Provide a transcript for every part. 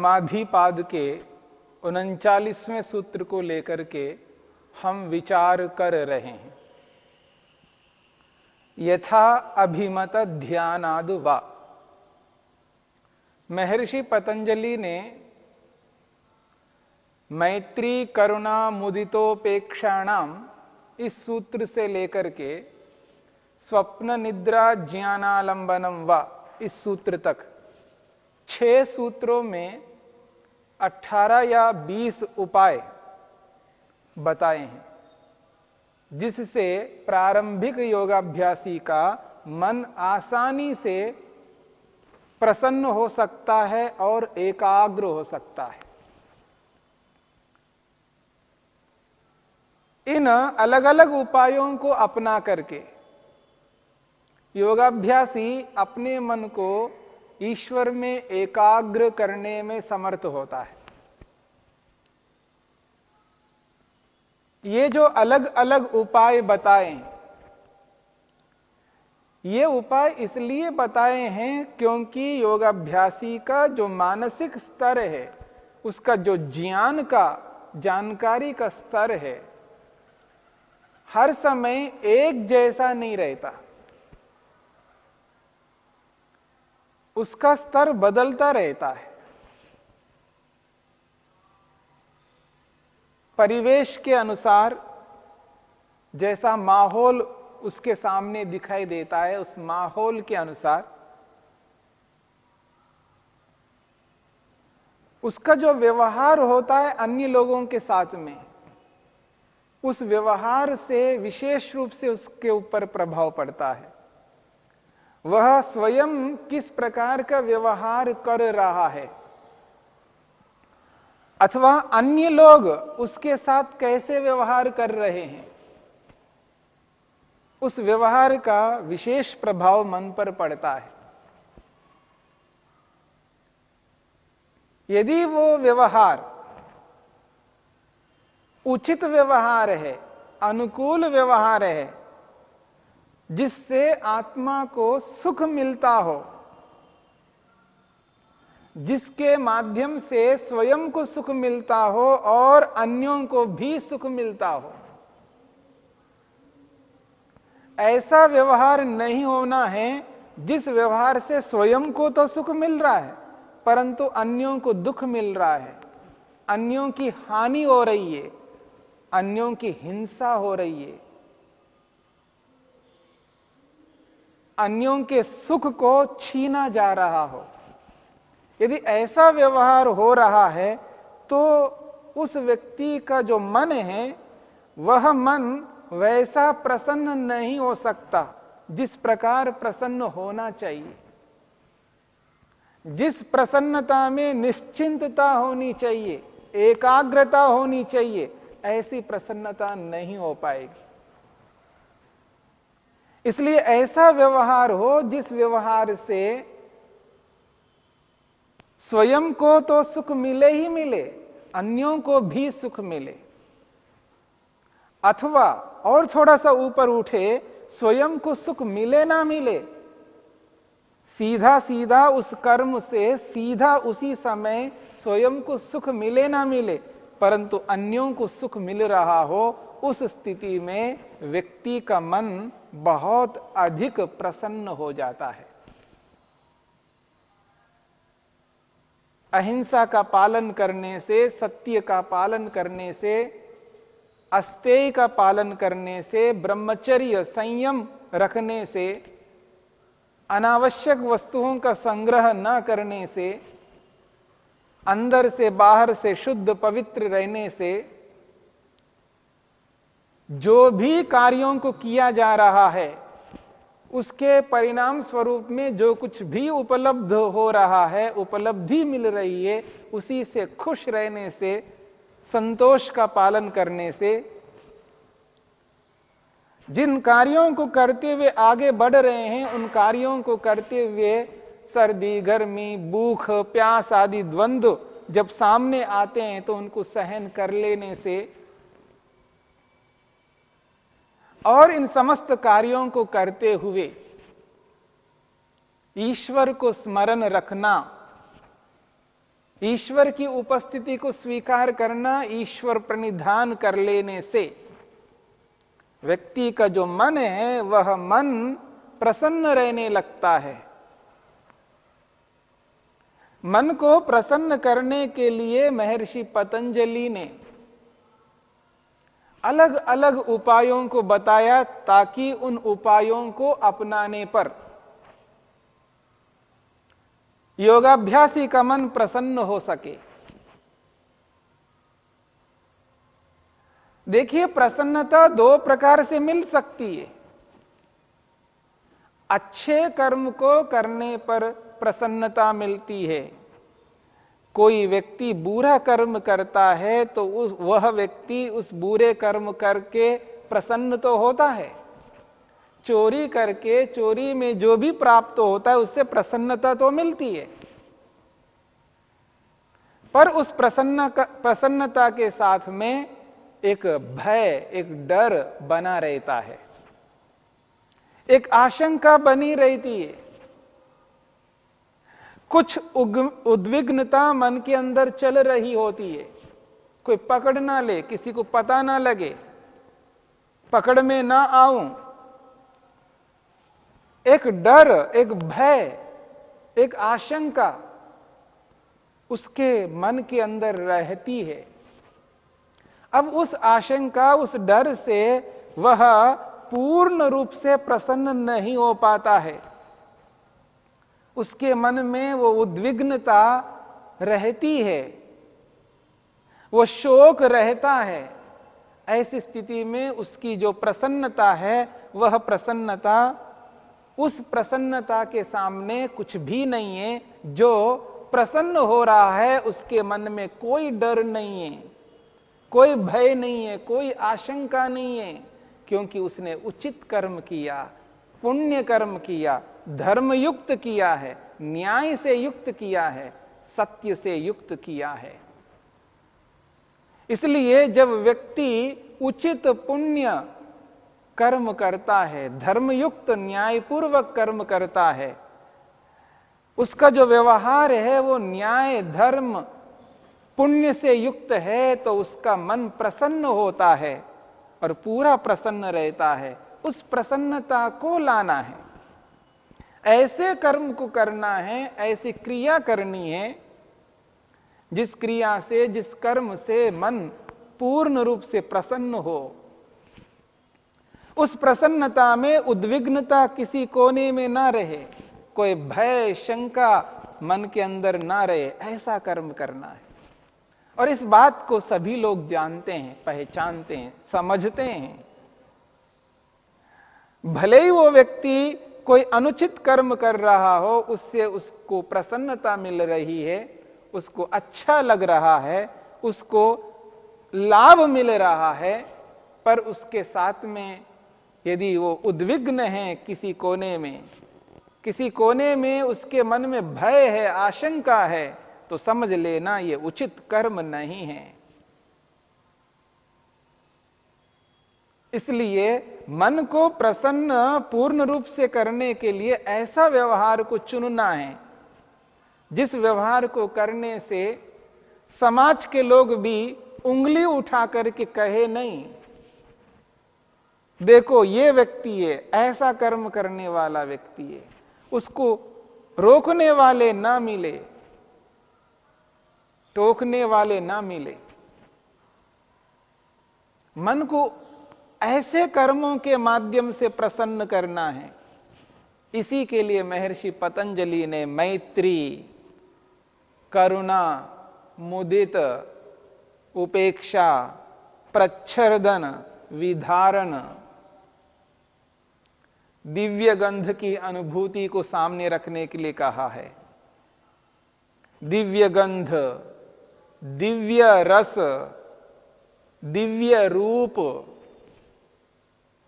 समाधि पाद के उनचालीसवें सूत्र को लेकर के हम विचार कर रहे हैं। यथा अभिमत ध्यानाद वा। महर्षि पतंजलि ने मैत्री करुणा मुदितोपेक्षाणाम इस सूत्र से लेकर के स्वप्न निद्रा ज्ञानालंबनम व इस सूत्र तक छह सूत्रों में 18 या 20 उपाय बताए हैं, जिससे प्रारंभिक योगाभ्यासी का मन आसानी से प्रसन्न हो सकता है और एकाग्र हो सकता है। इन अलग अलग उपायों को अपना करके योगाभ्यासी अपने मन को ईश्वर में एकाग्र करने में समर्थ होता है। ये जो अलग अलग उपाय बताए, ये उपाय इसलिए बताए हैं क्योंकि योगाभ्यासी का जो मानसिक स्तर है, उसका जो ज्ञान का, जानकारी का स्तर है, हर समय एक जैसा नहीं रहता। उसका स्तर बदलता रहता है। परिवेश के अनुसार जैसा माहौल उसके सामने दिखाई देता है, उस माहौल के अनुसार उसका जो व्यवहार होता है अन्य लोगों के साथ में, उस व्यवहार से विशेष रूप से उसके ऊपर प्रभाव पड़ता है। वह स्वयं किस प्रकार का व्यवहार कर रहा है? अथवा अन्य लोग उसके साथ कैसे व्यवहार कर रहे हैं? उस व्यवहार का विशेष प्रभाव मन पर पड़ता है। यदि वो व्यवहार उचित व्यवहार है, अनुकूल व्यवहार है जिससे आत्मा को सुख मिलता हो, जिसके माध्यम से स्वयं को सुख मिलता हो और अन्यों को भी सुख मिलता हो। ऐसा व्यवहार नहीं होना है, जिस व्यवहार से स्वयं को तो सुख मिल रहा है, परंतु अन्यों को दुख मिल रहा है। अन्यों की हानि हो रही है, अन्यों की हिंसा हो रही है। अन्यों के सुख को छीना जा रहा हो। यदि ऐसा व्यवहार हो रहा है तो उस व्यक्ति का जो मन है, वह मन वैसा प्रसन्न नहीं हो सकता, जिस प्रकार प्रसन्न होना चाहिए। जिस प्रसन्नता में निश्चिंतता होनी चाहिए, एकाग्रता होनी चाहिए, ऐसी प्रसन्नता नहीं हो पाएगी। इसलिए ऐसा व्यवहार हो, जिस व्यवहार से स्वयं को तो सुख मिले ही मिले, अन्यों को भी सुख मिले। अथवा और थोड़ा सा ऊपर उठे, स्वयं को सुख मिले ना मिले सीधा सीधा उस कर्म से, सीधा उसी समय स्वयं को सुख मिले ना मिले, परंतु अन्यों को सुख मिल रहा हो उस स्थिति में व्यक्ति का मन बहुत अधिक प्रसन्न हो जाता है। अहिंसा का पालन करने से, सत्य का पालन करने से, अस्तेय का पालन करने से, ब्रह्मचर्य संयम रखने से, अनावश्यक वस्तुओं का संग्रह न करने से, अंदर से बाहर से शुद्ध पवित्र रहने से जो भी कार्यों को किया जा रहा है, उसके परिणाम स्वरूप में जो कुछ भी उपलब्ध हो रहा है, उपलब्धि मिल रही है, उसी से खुश रहने से, संतोष का पालन करने से, जिन कार्यों को करते हुए आगे बढ़ रहे हैं, उन कार्यों को करते हुए सर्दी, गर्मी, भूख, प्यास आदि द्वंद्व जब सामने आते हैं तो उनको सहन कर लेने से और इन समस्त कार्यों को करते हुए ईश्वर को स्मरण रखना, ईश्वर की उपस्थिति को स्वीकार करना, ईश्वर प्रणिधान कर लेने से व्यक्ति का जो मन है, वह मन प्रसन्न रहने लगता है। मन को प्रसन्न करने के लिए महर्षि पतंजलि ने अलग अलग उपायों को बताया ताकि उन उपायों को अपनाने पर। योगाभ्यासी का मन प्रसन्न हो सके। देखिए, प्रसन्नता दो प्रकार से मिल सकती है। अच्छे कर्म को करने पर प्रसन्नता मिलती है। कोई व्यक्ति बुरा कर्म करता है तो उस, वह व्यक्ति उस बुरे कर्म करके प्रसन्न तो होता है। चोरी करके, चोरी में जो भी प्राप्त होता है, उससे प्रसन्नता तो मिलती है। पर उस प्रसन्न प्रसन्नता के साथ में एक भय, एक डर बना रहता है। एक आशंका बनी रहती है। कुछ उद्विग्नता मन के अंदर चल रही होती है। कोई पकड़ ना ले, किसी को पता ना लगे, पकड़ में ना आऊँ। एक डर, एक भय, एक आशंका उसके मन के अंदर रहती है। अब उस आशंका, उस डर से वह पूर्ण रूप से प्रसन्न नहीं हो पाता है। उसके मन में वो उद्विग्नता रहती है, वो शोक रहता है। ऐसी स्थिति में उसकी जो प्रसन्नता है, वह प्रसन्नता, उस प्रसन्नता के सामने कुछ भी नहीं है, जो प्रसन्न हो रहा है, उसके मन में कोई डर नहीं है, कोई भय नहीं है, कोई आशंका नहीं है, क्योंकि उसने उचित कर्म किया, पुण्य कर्म किया धर्म युक्त किया है, न्याय से युक्त किया है, सत्य से युक्त किया है। इसलिए जब व्यक्ति उचित पुण्य कर्म करता है, धर्मयुक्त, न्यायपूर्वक कर्म करता है, उसका जो व्यवहार है वो न्याय, धर्म, पुण्य से युक्त है तो उसका मन प्रसन्न होता है और पूरा प्रसन्न रहता है। उस प्रसन्नता को लाना है। ऐसे कर्म को करना है, ऐसी क्रिया करनी है, जिस क्रिया से, जिस कर्म से मन पूर्ण रूप से प्रसन्न हो। उस प्रसन्नता में, उद्विग्नता किसी कोने में ना रहे, कोई भय, शंका मन के अंदर ना रहे, ऐसा कर्म करना है। और इस बात को सभी लोग जानते हैं, पहचानते हैं, समझते हैं। भले ही वो व्यक्ति कोई अनुचित कर्म कर रहा हो, उससे उसको प्रसन्नता मिल रही है, उसको अच्छा लग रहा है, उसको लाभ मिल रहा है, पर उसके साथ में यदि वो उद्विग्न है किसी कोने में, किसी कोने में उसके मन में भय है, आशंका है तो समझ लेना ये उचित कर्म नहीं है। इसलिए मन को प्रसन्न, पूर्ण रूप से करने के लिए ऐसा व्यवहार को चुनना है। जिस व्यवहार को करने से समाज के लोग भी उंगली उठा करके कहे नहीं, देखो, ये व्यक्ति है, ऐसा कर्म करने वाला व्यक्ति है, उसको रोकने वाले ना मिले, टोकने वाले ना मिले। मन को ऐसे कर्मों के माध्यम से प्रसन्न करना है। इसी के लिए महर्षि पतंजलि ने मैत्री, करुणा, मुदित, उपेक्षा, प्रच्छर्दन, विधारण दिव्य गंध की अनुभूति को सामने रखने के लिए कहा है। दिव्य गंध दिव्य रस, दिव्य रूप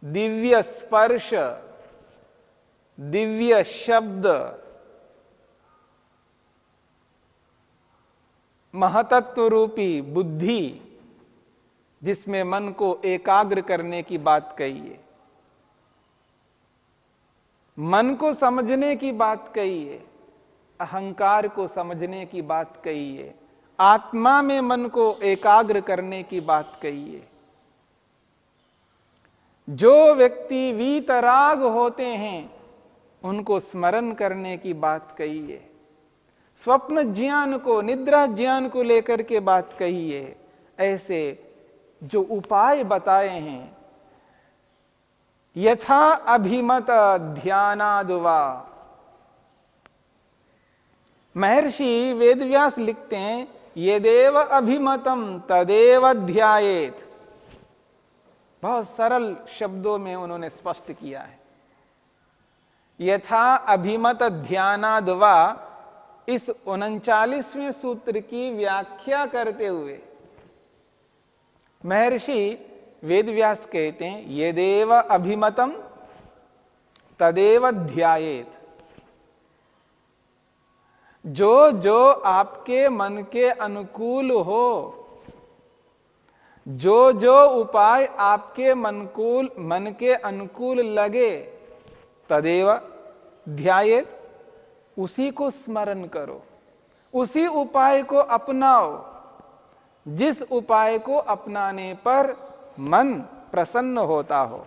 दिव्य स्पर्श, दिव्य शब्द महतत्व रूपी बुद्धि, जिसमें मन को एकाग्र करने की बात कही है। मन को समझने की बात कही कहिए अहंकार को समझने की बात कहिए आत्मा में मन को एकाग्र करने की बात कहिए जो व्यक्ति वीतराग होते हैं, उनको स्मरण करने की बात कहिए स्वप्न ज्ञान को, निद्रा ज्ञान को लेकर के बात कहिए ऐसे जो उपाय बताए हैं, यथा अभिमत ध्यानादुवा। महर्षि वेदव्यास लिखते हैं, ये देव अभिमतम तदेव ध्यायेत। बहुत सरल शब्दों में उन्होंने स्पष्ट किया है। यथा अभिमत ध्यानादवा इस उनचालीसवें सूत्र की व्याख्या करते हुए। महर्षि वेदव्यास कहते हैं ये देव अभिमतम तदेव ध्यायेत। जो जो आपके मन के अनुकूल हो जो जो उपाय आपके मनकूल, मन के अनुकूल लगे, तदेव ध्यायेत उसी को स्मरण करो। उसी उपाय को अपनाओ। जिस उपाय को अपनाने पर मन प्रसन्न होता हो।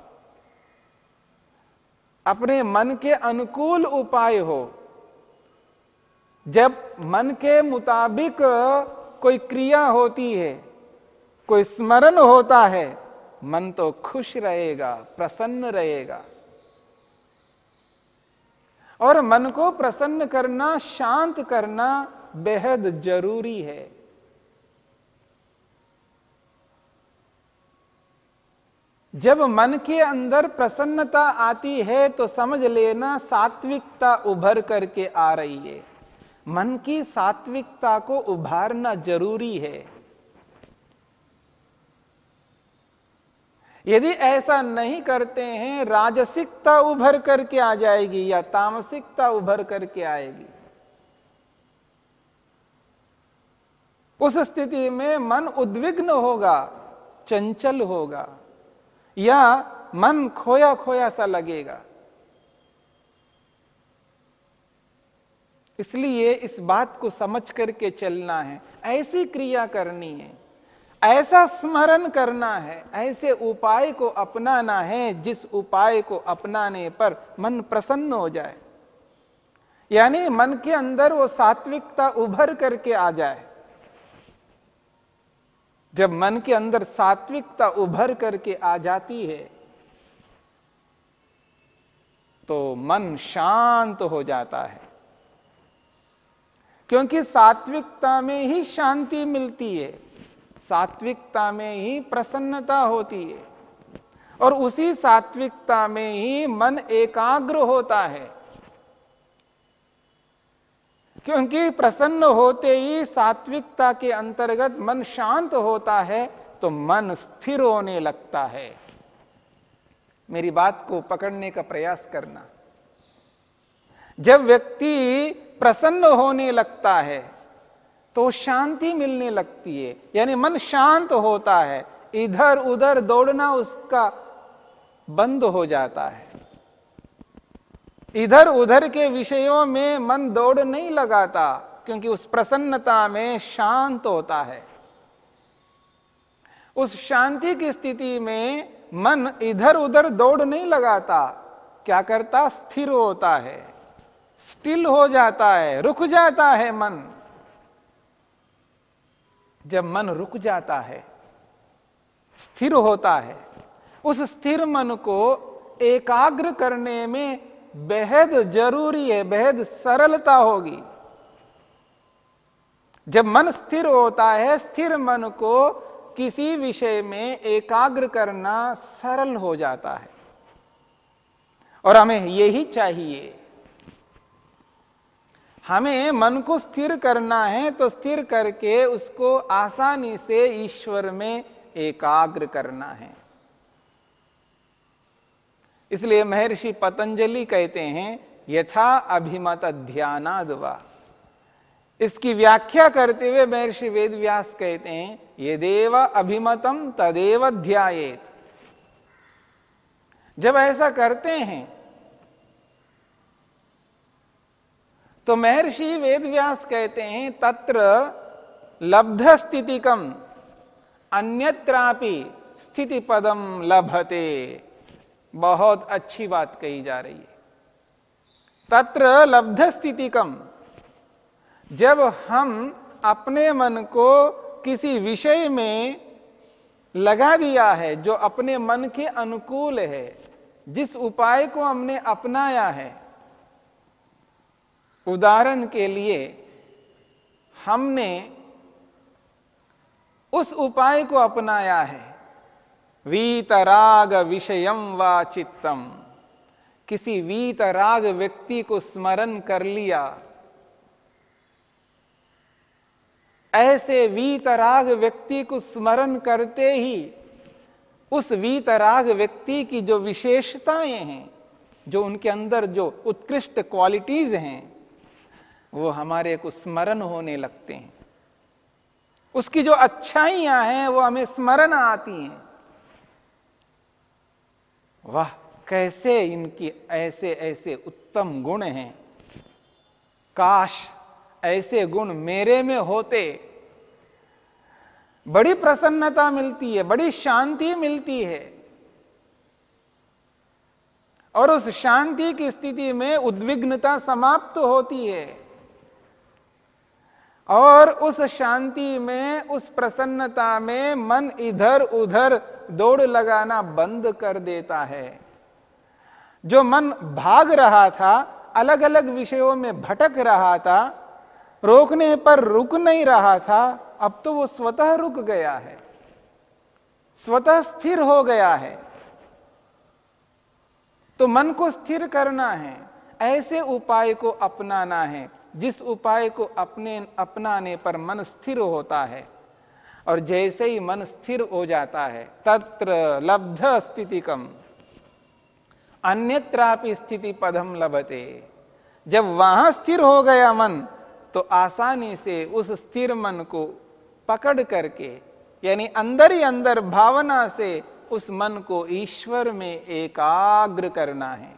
अपने मन के अनुकूल उपाय हो। जब मन के मुताबिक कोई क्रिया होती है कोई स्मरण होता है, मन तो खुश रहेगा, प्रसन्न रहेगा। और मन को प्रसन्न करना, शांत करना बेहद ज़रूरी है। जब मन के अंदर प्रसन्नता आती है तो समझ लेना सात्विकता उभर करके आ रही है। मन की सात्विकता को उभारना ज़रूरी है। यदि ऐसा नहीं करते हैं, राजसिकता उभर करके आ जाएगी या तामसिकता उभर करके आएगी। उस स्थिति में मन उद्विग्न होगा, चंचल होगा, या मन खोया खोया सा लगेगा। इसलिए इस बात को समझ करके चलना है। ऐसी क्रिया करनी है। ऐसा स्मरण करना है, ऐसे उपाय को अपनाना है, जिस उपाय को अपनाने पर मन प्रसन्न हो जाए। यानी मन के अंदर वो सात्विकता उभर करके आ जाए। जब मन के अंदर सात्विकता उभर करके आ जाती है तो मन शांत हो जाता है। क्योंकि सात्विकता में ही शांति मिलती है। सात्विकता में ही प्रसन्नता होती है। और उसी सात्विकता में ही मन एकाग्र होता है। क्योंकि प्रसन्न होते ही सात्विकता के अंतर्गत मन शांत होता है तो मन स्थिर होने लगता है। मेरी बात को पकड़ने का प्रयास करना। जब व्यक्ति प्रसन्न होने लगता है तो शांति मिलने लगती है। यानी मन शांत होता है। इधर उधर दौड़ना उसका बंद हो जाता है। इधर उधर के विषयों में मन दौड़ नहीं लगाता, क्योंकि उस प्रसन्नता में शांत होता है। उस शांति की स्थिति में मन इधर उधर दौड़ नहीं लगाता। क्या करता? स्थिर होता है। स्टिल हो जाता है। रुक जाता है मन। जब मन रुक जाता है, स्थिर होता है, उस स्थिर मन को एकाग्र करने में बेहद ज़रूरी है, बेहद सरलता होगी। जब मन स्थिर होता है, स्थिर मन को किसी विषय में एकाग्र करना सरल हो जाता है। और हमें यही चाहिए हमें मन को स्थिर करना है तो स्थिर करके उसको आसानी से ईश्वर में एकाग्र करना है। इसलिए महर्षि पतंजलि कहते हैं, यथा अभिमत ध्यानादवा इसकी व्याख्या करते हुए महर्षि वेद व्यास कहते हैं ये देव अभिमतम तदेव ध्यायेत। जब ऐसा करते हैं तो महर्षि वेदव्यास कहते हैं, तत्र लब्ध स्थितिकम अन्यत्रापि स्थिति पदम लभते। बहुत अच्छी बात कही जा रही है। तत्र लब्ध स्थितिकम जब हम अपने मन को किसी विषय में लगा दिया है, जो अपने मन के अनुकूल है, जिस उपाय को हमने अपनाया है उदाहरण के लिए हमने उस उपाय को अपनाया है। वीतराग विषयम व चित्तम। किसी वीतराग व्यक्ति को स्मरण कर लिया। ऐसे वीतराग व्यक्ति को स्मरण करते ही उस वीतराग व्यक्ति की जो विशेषताएँ हैं, जो उनके अंदर जो उत्कृष्ट क्वालिटीज हैं वो हमारे को स्मरण होने लगते हैं। उसकी जो अच्छाइयाँ हैं, वो हमें स्मरण आती हैं। वाह, कैसे इनकी ऐसे ऐसे उत्तम गुण हैं। काश ऐसे गुण मेरे में होते। बड़ी प्रसन्नता मिलती है, बड़ी शांति मिलती है। और उस शांति की स्थिति में उद्विग्नता समाप्त होती है। और उस शांति में, उस प्रसन्नता में मन इधर उधर दौड़ लगाना बंद कर देता है। जो मन भाग रहा था अलग अलग विषयों में भटक रहा था, रोकने पर रुक नहीं रहा था, अब तो वो स्वतः रुक गया है। स्वतः स्थिर हो गया है। तो मन को स्थिर करना है, ऐसे उपाय को अपनाना है। जिस उपाय को अपने, अपनाने पर मन स्थिर होता है और जैसे ही मन स्थिर हो जाता है, तत्र लब्ध स्थिति कम अन्यत्रापि स्थिति पदम लभते। जब वहाँ स्थिर हो गया मन तो आसानी से उस स्थिर मन को पकड़ करके, यानी अंदर ही अंदर भावना से उस मन को ईश्वर में एकाग्र करना है।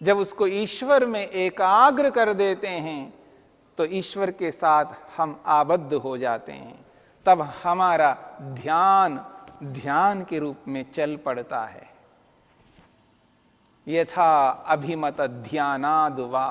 जब उसको ईश्वर में एकाग्र कर देते हैं तो ईश्वर के साथ हम आबद्ध हो जाते हैं। तब हमारा ध्यान ध्यान के रूप में चल पड़ता है। यथा अभिमत ध्यानाद वा